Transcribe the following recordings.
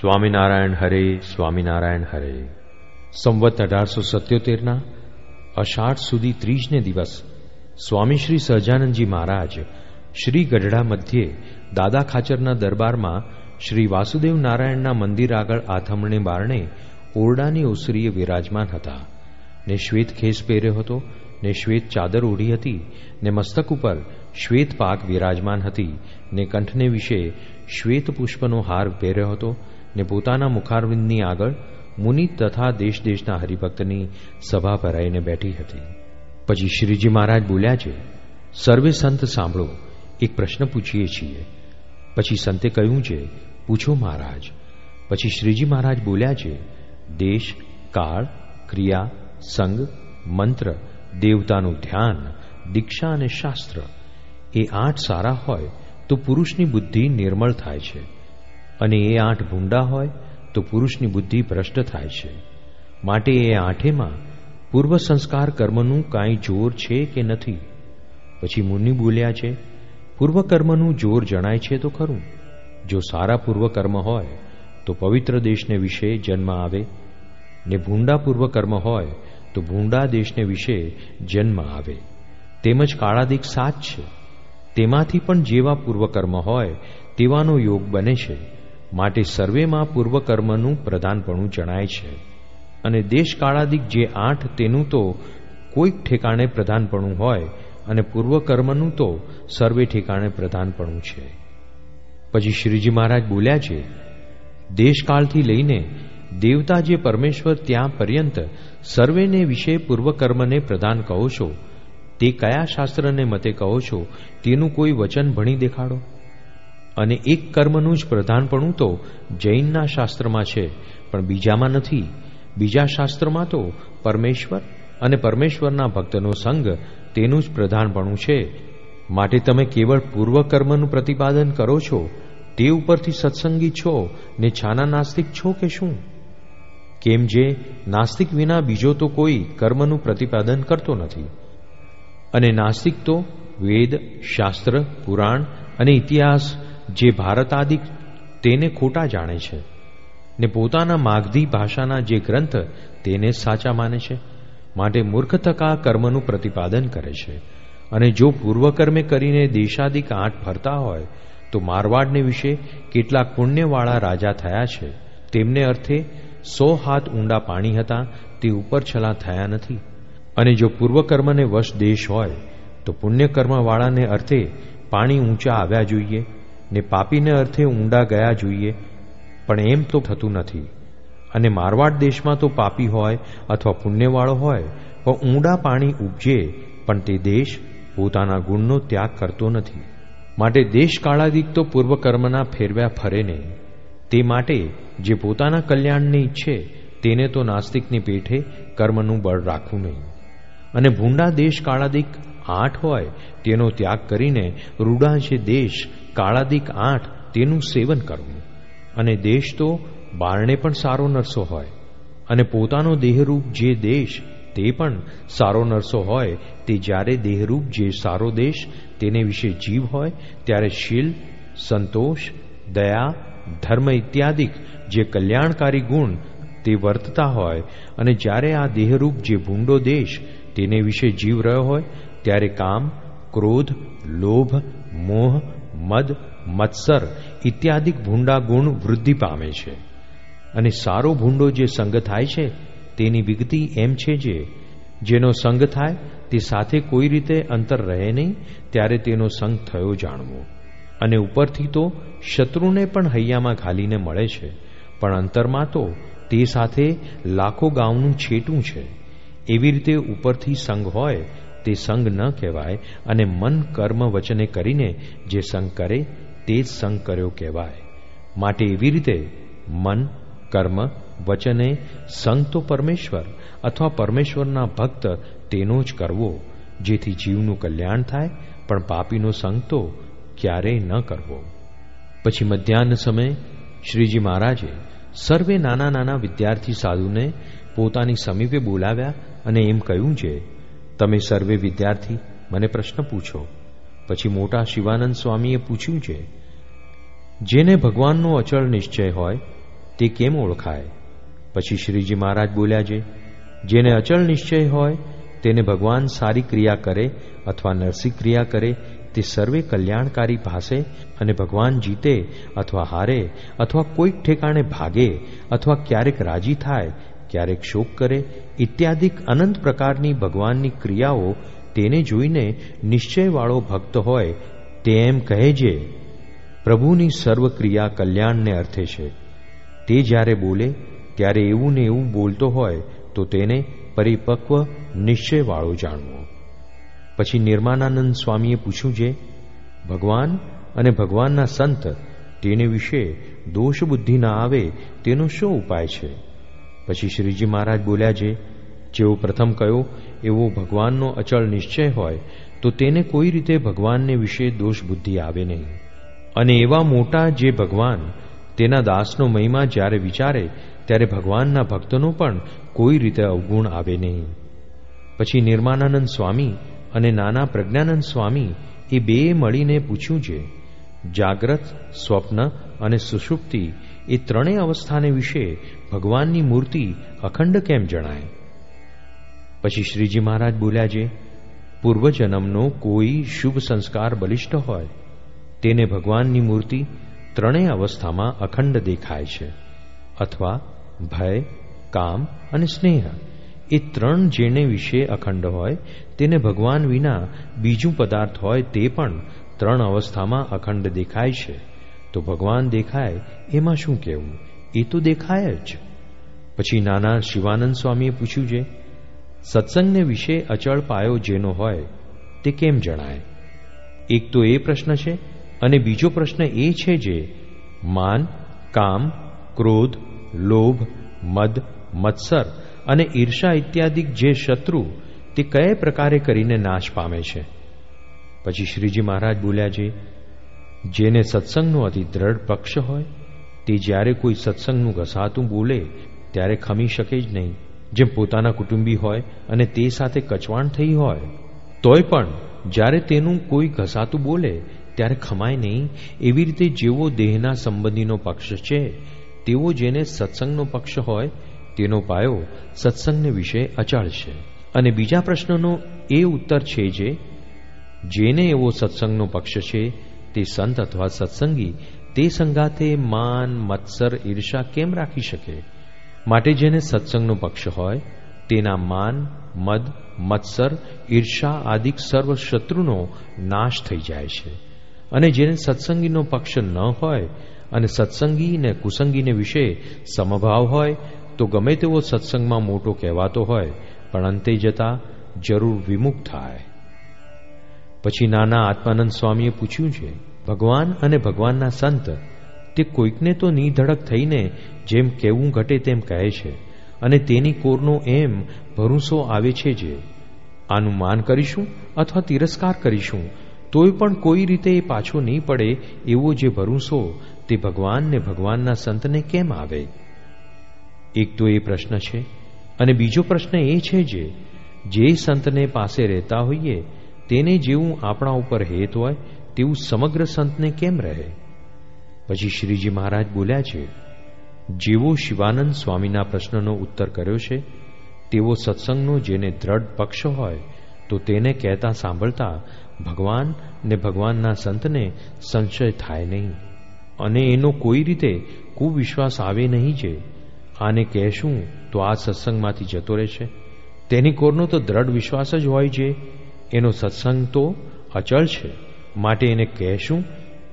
સ્વામિનારાયણ હરે સ્વામિનારાયણ હરે. સંવત અઢારસો સત્યોતેરના અષાઢ સુધી ત્રીજને દિવસ સ્વામી શ્રી સહજાનંદજી મહારાજ શ્રી ગઢડા મધ્યે દાદા ખાચરના દરબારમાં શ્રી વાસુદેવ નારાયણના મંદિર આગળ આથમણે બારણે ઓરડાની ઓસરીએ વિરાજમાન હતા. ને શ્વેત ખેસ પહેર્યો હતો, ને શ્વેત ચાદર ઓઢી હતી, ને મસ્તક ઉપર શ્વેત પાક વિરાજમાન હતી, ને કંઠને વિશે શ્વેત પુષ્પનો હાર પહેર્યો હતો ને પોતાના મુખારવિંદની આગળ મુનિ તથા દેશ દેશના હરિભક્તની સભા ભરાઈને બેઠી હતી. પછી શ્રીજી મહારાજ બોલ્યા છે, સર્વે સંત સાંભળો, એક પ્રશ્ન પૂછીએ છીએ. પછી સંતે કહ્યું છે, પૂછો મહારાજ. પછી શ્રીજી મહારાજ બોલ્યા છે, દેશ, કાળ, ક્રિયા, સંગ, મંત્ર, દેવતાનું ધ્યાન, દીક્ષા અને શાસ્ત્ર, એ આઠ સારા હોય તો પુરુષની બુદ્ધિ નિર્મળ થાય છે. અને એ આઠ ભૂંડા હોય તો પુરુષની બુદ્ધિ ભ્રષ્ટ થાય છે. માટે એ આઠેમાં પૂર્વ સંસ્કાર કર્મનું કાંઈ જોર છે કે નથી? પછી મુનિ બોલ્યા છે, પૂર્વ કર્મનું જોર જણાય છે તો ખરું. જો સારા પૂર્વ કર્મ હોય, તો પવિત્ર દેશને વિશે જન્મ આવે. ને ભૂંડા પૂર્વ કર્મ હોય, તો ભૂંડા દેશને વિશે જન્મ આવે. તેમજ કાળાદિક સાત છે. તેમાંથી પણ જેવા પૂર્વકર્મ હોય, તેવાનો યોગ બને છે. માટે સર્વેમાં પૂર્વકર્મનું પ્રધાનપણું જણાય છે. અને દેશકાળાદિક જે આઠ તેનું તો કોઈક ઠેકાણે પ્રધાનપણું હોય અને પૂર્વકર્મનું તો સર્વે ઠેકાણે પ્રધાનપણું છે. પછી શ્રીજી મહારાજ બોલ્યા છે, દેશકાળથી લઈને દેવતા જે પરમેશ્વર ત્યાં પર્યંત સર્વેને વિશે પૂર્વકર્મને પ્રધાન કહો છો, તે કયા શાસ્ત્રને મતે કહો છો તેનું કોઈ વચન ભણી દેખાડો? અને એક કર્મનું જ પ્રધાનપણું તો જૈનના શાસ્ત્રમાં છે, પણ બીજામાં નથી. બીજા શાસ્ત્રમાં તો પરમેશ્વર અને પરમેશ્વરના ભક્તનો સંગ તેનું જ પ્રધાનપણું છે. માટે તમે કેવળ પૂર્વકર્મનું પ્રતિપાદન કરો છો, તે ઉપરથી સત્સંગી છો ને છાના નાસ્તિક છો કે શું? કેમ જે નાસ્તિક વિના બીજો તો કોઈ કર્મનું પ્રતિપાદન કરતો નથી. અને નાસ્તિક તો વેદ, શાસ્ત્ર, પુરાણ અને ઇતિહાસ જે ભારત આદિ તેને ખોટા જાણે છે ને પોતાના માગધી ભાષાના જે ગ્રંથ તેને સાચા માને છે, માટે મૂર્ખ થકા કર્મનું પ્રતિપાદન કરે છે. અને જો પૂર્વકર્મે કરીને દેશાદિક આઠ ફરતા હોય, તો મારવાડને વિશે કેટલાક પુણ્યવાળા રાજા થયા છે. તેમને અર્થે સો હાથ ઊંડા પાણી હતા, તે ઉપર છલા થયા નથી. અને જો પૂર્વકર્મને વશ દેશ હોય, તો પુણ્યકર્મવાળાને અર્થે પાણી ઊંચા આવ્યા જોઈએ. ને પાપીને અર્થે ઊંડા ગયા જોઈએ, પણ એમ તો થતું નથી. અને મારવાડ દેશમાં તો પાપી હોય અથવા પુણ્યવાળો હોય, પણ ઊંડા પાણી ઉપજે, પણ તે દેશ પોતાના ગુણનો ત્યાગ કરતો નથી. માટે દેશ કાળાદિક તો પૂર્વકર્મના ફેરવ્યા ફરે નહીં. તે માટે જે પોતાના કલ્યાણને ઈચ્છે, તેને તો નાસ્તિકની પેઠે કર્મનું બળ રાખવું નહીં. અને ભૂંડા દેશ કાળાદિક આઠ હોય, તેનો ત્યાગ કરીને રૂડા છે દેશ કાળાદિક આઠ તેનું સેવન કરવું. અને દેશ તો બારણે પણ સારો નરસો હોય. અને પોતાનો દેહરૂપ જે દેશ, તે પણ સારો નરસો હોય, તે જ્યારે દેહરૂપ જે સારો દેશ, તેને વિશે જીવ હોય, ત્યારે શીલ, સંતોષ, દયા, ધર્મ ઇત્યાદિક જે કલ્યાણકારી ગુણ, તે વર્તતા હોય. અને જ્યારે આ દેહરૂપ જે ભૂંડો દેશ, તેને વિશે જીવ રહ્યો હોય, ત્યારે કામ, ક્રોધ, લોભ, મોહ મદ, મત્સર ઇત્યાદિક ભૂંડા ગુણ વૃદ્ધિ પામે છે. અને સારો ભૂંડો જે સંગ થાય છે, તેની વિગતિ એમ છે જે, જેનો સંગ થાય, તે સાથે કોઈ રીતે અંતર રહે નહીં, ત્યારે તેનો સંગ થયો જાણવો. અને ઉપરથી તો શત્રુને પણ હૈયામાં ઘાલીને મળે છે, પણ અંતરમાં તો તે સાથે લાખો ગામનું છેટું છે. એવી રીતે ઉપરથી સંગ હોય તે સંગ ન કહેવાય અને મન કર્મ વચને કરીને જે સંગ કરે, તે જ સંગ કર્યો કહેવાય. માટે એવી રીતે મન, કર્મ, વચને સંગ તો પરમેશ્વર અથવા પરમેશ્વરના ભક્ત તેનો જ કરવો, જેથી જીવનું કલ્યાણ થાય, પણ પાપીનો સંગ તો ક્યારેય ન કરવો. પછી મધ્યાહન સમયે શ્રીજી મહારાજે સર્વે નાના નાના વિદ્યાર્થી સાધુને પોતાની સમીપે બોલાવ્યા અને એમ કહ્યું છે તમે સર્વે વિદ્યાર્થી મને પ્રશ્ન પૂછો. પછી મોટા શિવાનંદ સ્વામીએ પૂછ્યું છે, જેને ભગવાનનો અચળ નિશ્ચય હોય, તે કેમ ઓળખાય? પછી શ્રીજી મહારાજ બોલ્યા છે, જેને અચળ નિશ્ચય હોય, તેને ભગવાન સારી ક્રિયા કરે અથવા નરસિંહ ક્રિયા કરે, તે સર્વે કલ્યાણકારી ભાસે અને ભગવાન જીતે અથવા હારે અથવા કોઈક ઠેકાણે ભાગે અથવા ક્યારેક રાજી થાય ક્યારેક શોક કરે, ઇત્યાદિક અનંત પ્રકારની ભગવાનની ક્રિયાઓ તેને જોઈને નિશ્ચયવાળો ભક્ત હોય, તે એમ કહે છે, પ્રભુની સર્વ ક્રિયા કલ્યાણને અર્થે છે. તે જ્યારે બોલે, ત્યારે એવું ને એવું બોલતો હોય, તો તેને પરિપક્વ નિશ્ચયવાળો જાણવો. પછી નિર્માનાનંદ સ્વામીએ પૂછ્યું છે, ભગવાન અને ભગવાનના સંત, તેને વિશે દોષ બુદ્ધિ ના આવે, તેનો શું ઉપાય છે? પછી શ્રીજી મહારાજ બોલ્યા છે જેવો પ્રથમ કયો એવો ભગવાનનો અચળ નિશ્ચય હોય, તો તેને કોઈ રીતે ભગવાનને વિશે દોષ બુદ્ધિ આવે નહીં. અને એવા મોટા જે ભગવાન તેના દાસનો મહિમા જ્યારે વિચારે, ત્યારે ભગવાનના ભક્તનો પણ કોઈ રીતે અવગુણ આવે નહીં. પછી નિર્માનાનંદ સ્વામી અને નાના પ્રજ્ઞાનંદ સ્વામી એ બે મળીને પૂછ્યું છે, જાગ્રત, સ્વપ્ન અને સુષુપ્તિ એ ત્રણેય અવસ્થાને વિશે ભગવાનની મૂર્તિ અખંડ કેમ જણાય? પછી શ્રીજી મહારાજ બોલ્યા છે, પૂર્વજન્મનો કોઈ શુભ સંસ્કાર બલિષ્ઠ હોય, તેને ભગવાનની મૂર્તિ ત્રણેય અવસ્થામાં અખંડ દેખાય છે. અથવા ભય, કામ અને સ્નેહ, એ ત્રણ જેને વિશે અખંડ હોય, તેને ભગવાન વિના બીજું પદાર્થ હોય તે પણ ત્રણ અવસ્થામાં અખંડ દેખાય છે. તો ભગવાન દેખાય, એમાં શું કહેવું? એ તો દેખાય જ. પછી નાના શિવાનંદ સ્વામીએ પૂછ્યું છે સત્સંગને વિશે અચળ પાયો જેનો હોય, તે કેમ જણાય? એક તો એ પ્રશ્ન છે અને બીજો પ્રશ્ન એ છે જે, માન, કામ, ક્રોધ, લોભ, મદ, મત્સર અને ઈર્ષા ઇત્યાદિક જે શત્રુ, તે કયા પ્રકારે કરીને નાશ પામે છે? પછી શ્રીજી મહારાજ બોલ્યા છે જેને સત્સંગનો અતિ દ્રઢ પક્ષ હોય, તે જ્યારે કોઈ સત્સંગનું ઘસાતું બોલે, ત્યારે ખમી શકે જ નહીં. જેમ પોતાના કુટુંબી હોય અને તે સાથે કચવાણ થઈ હોય, તોય પણ જ્યારે તેનું કોઈ ઘસાતું બોલે, ત્યારે ખમાય નહીં. એવી રીતે જેવો દેહના સંબંધીનો પક્ષ છે, તેવો જેને સત્સંગનો પક્ષ હોય, તેનો પાયો સત્સંગને વિશે અચળ છે અને બીજા પ્રશ્નનો એ ઉત્તર છે જે, જેને એવો સત્સંગનો પક્ષ છે તે સંત અથવા સત્સંગી તે સંગાતે માન, મત્સર, ઈર્ષા કેમ રાખી શકે? માટે જેને સત્સંગનો પક્ષ હોય, તેના માન, મદ, મત્સર, ઈર્ષા આદિક સર્વ શત્રુનો નાશ થઈ જાય છે. અને જેને સત્સંગીનો પક્ષ ન હોય અને સત્સંગી ને કુસંગીને વિશે સમભાવ હોય, તો ગમે તેવો સત્સંગમાં મોટો કહેવાતો હોય, પણ અંતે જતા જરૂર વિમુખ થાય. પછી નાના આત્માનંદ સ્વામીએ પૂછ્યું છે, ભગવાન અને ભગવાનના સંત, તે કોઈકને તો નિધડક થઈને જેમ કેવું ઘટે તેમ કહે છે અને તેની કોરનો એમ ભરૂસો આવે છે જે. આનું માન કરીશું અથવા તિરસ્કાર કરીશું, તોય પણ કોઈ રીતે એ પાછો નહીં પડે એવો જે ભરૂસો તે ભગવાન ને ભગવાનના સંતને કેમ આવે? એક તો એ પ્રશ્ન છે અને બીજો પ્રશ્ન એ છે જે સંતને પાસે રહેતા હોઈએ તેને જેવું આપણા ઉપર હેત હોય, તેવું સમગ્ર સંતને કેમ રહે? પછી શ્રીજી મહારાજ બોલ્યા છે, જેવો શિવાનંદ સ્વામીના પ્રશ્નનો ઉત્તર કર્યો છે, તેવો સત્સંગનો જેને દ્રઢ પક્ષ હોય, તો તેને કહેતા સાંભળતા ભગવાન ને ભગવાનના સંતને સંશય થાય નહીં. અને એનો કોઈ રીતે કુવિશ્વાસ આવે નહીં છે આને કહેશું તો આ સત્સંગમાંથી જતો રહેશે. તેની કોરનો તો દ્રઢ વિશ્વાસ જ હોય છે એનો સત્સંગ તો અચળ છે. માટે એને કહેશું,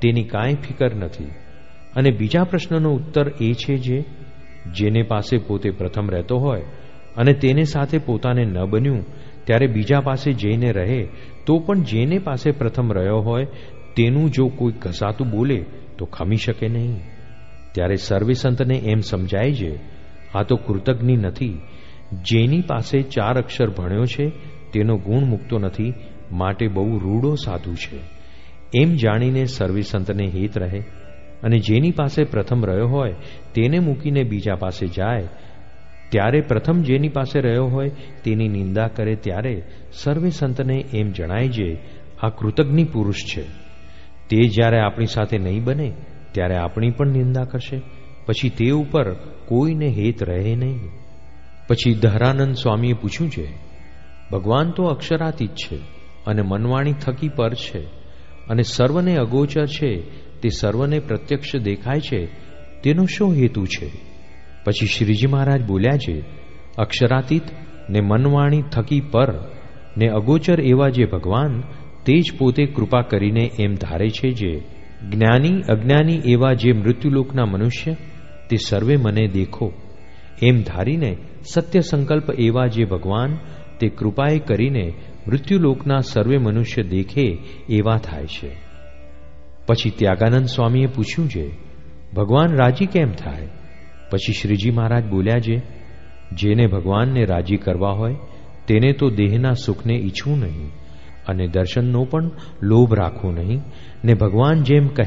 તેની કાંઈ ફિકર નથી. અને બીજા પ્રશ્નનો ઉત્તર એ છે જે, જેને પાસે પોતે પ્રથમ રહેતો હોય અને તેને સાથે પોતાને ન બન્યું, ત્યારે બીજા પાસે જઈને રહે, તો પણ જેને પાસે પ્રથમ રહ્યો હોય, તેનું જો કોઈ ઘસાતું બોલે, તો ખમી શકે નહીં. ત્યારે સર્વે સંતને એમ સમજાય છે, આ તો કૃતજ્ઞ નથી. જેની પાસે ચાર અક્ષર ભણ્યો છે તેનો ગુણ મૂકતો નથી, માટે બહુ રૂડો સાધુ છે. એમ જાણીને સર્વિસંતને હિત રહે અને જેની પાસે પ્રથમ રહ્યો હોય, તેને મૂકીને બીજા પાસે જાય. ત્યારે પ્રથમ જેની પાસે રહ્યો હોય, તેની નિંદા કરે ત્યારે સર્વે સંતને એમ જણાય છે, આ કૃતજ્ઞ પુરુષ છે. તે જ્યારે આપણી સાથે નહીં બને, ત્યારે આપણી પણ નિંદા કરશે. પછી તે ઉપર કોઈને હેત રહે નહીં. પછી ધરાનંદ સ્વામીએ પૂછ્યું છે ભગવાન તો અક્ષરાતીત છે અને મનવાણી થકી પર છે. અને સર્વને અગોચર છે, તે સર્વને પ્રત્યક્ષ દેખાય છે, તેનો શું હેતુ છે? પછી શ્રીજી મહારાજ બોલ્યા છે, અક્ષરાતીત ને મનવાણી થકી પર ને અગોચર એવા જે ભગવાન, તે જ પોતે કૃપા કરીને એમ ધારે છે જે, જ્ઞાની અજ્ઞાની એવા જે મૃત્યુલોકના મનુષ્ય, તે સર્વે મને દેખો. એમ ધારીને સત્ય સંકલ્પ એવા જે ભગવાન તે કૃપાએ કરીને મૃત્યુલોકના સર્વે મનુષ્ય દેખે એવા થાય છે. પછી ત્યાગાનંદ સ્વામીએ પૂછ્યું છે, ભગવાન રાજી કેમ થાય? પછી શ્રીજી મહારાજ બોલ્યા છે, જેને ભગવાનને રાજી કરવા હોય, તેને તો દેહના સુખને ઈચ્છવું નહીં અને દર્શનનો પણ લોભ રાખવો નહીં, ને ભગવાન જેમ કહે